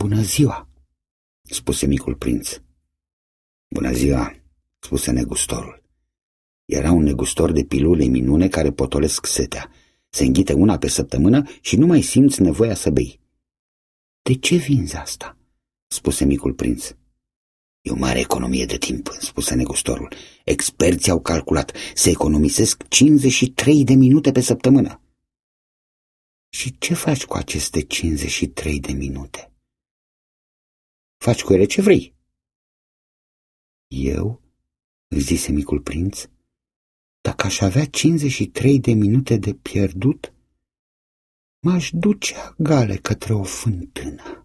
Bună ziua, spuse micul prinț. Bună ziua, spuse negustorul. Era un negustor de pilule minune care potolesc setea. Se înghite una pe săptămână și nu mai simți nevoia să bei. De ce vinzi asta? spuse micul prinț. E o mare economie de timp, spuse negustorul. Experții au calculat, se economisesc 53 de minute pe săptămână. Și ce faci cu aceste 53 de minute? Faci cu ele ce vrei. Eu, îți zise micul prinț, dacă aș avea 53 de minute de pierdut, m-aș duce gale către o fântână.